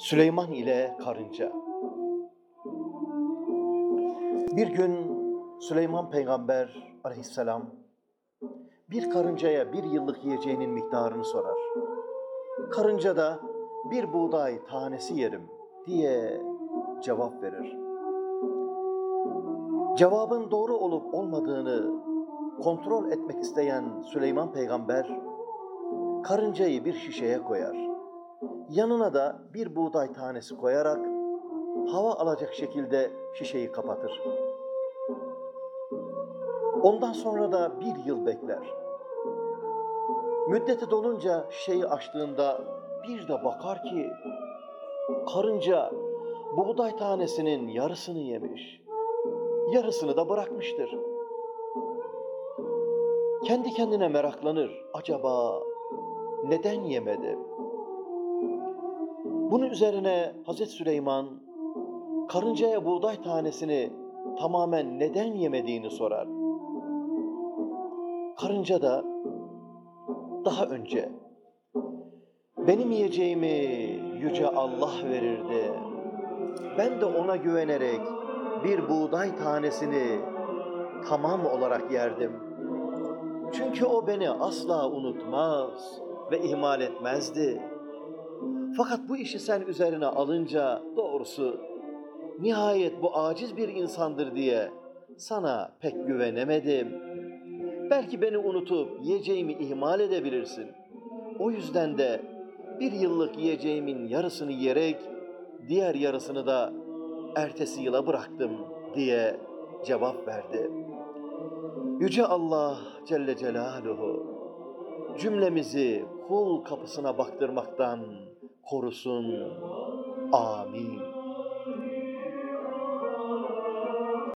Süleyman ile Karınca Bir gün Süleyman peygamber aleyhisselam bir karıncaya bir yıllık yiyeceğinin miktarını sorar. Karınca da bir buğday tanesi yerim diye cevap verir. Cevabın doğru olup olmadığını kontrol etmek isteyen Süleyman peygamber karıncayı bir şişeye koyar. Yanına da bir buğday tanesi koyarak hava alacak şekilde şişeyi kapatır. Ondan sonra da bir yıl bekler. Müddeti dolunca şişeyi açtığında bir de bakar ki karınca buğday tanesinin yarısını yemiş. Yarısını da bırakmıştır. Kendi kendine meraklanır. Acaba neden yemedi? Bunun üzerine Hazreti Süleyman karıncaya buğday tanesini tamamen neden yemediğini sorar. Karınca da daha önce benim yiyeceğimi yüce Allah verirdi. Ben de ona güvenerek bir buğday tanesini tamam olarak yerdim. Çünkü o beni asla unutmaz ve ihmal etmezdi. Fakat bu işi sen üzerine alınca doğrusu nihayet bu aciz bir insandır diye sana pek güvenemedim. Belki beni unutup yiyeceğimi ihmal edebilirsin. O yüzden de bir yıllık yiyeceğimin yarısını yiyerek diğer yarısını da ertesi yıla bıraktım diye cevap verdi. Yüce Allah Celle Celaluhu cümlemizi kul kapısına baktırmaktan korusun. Amin.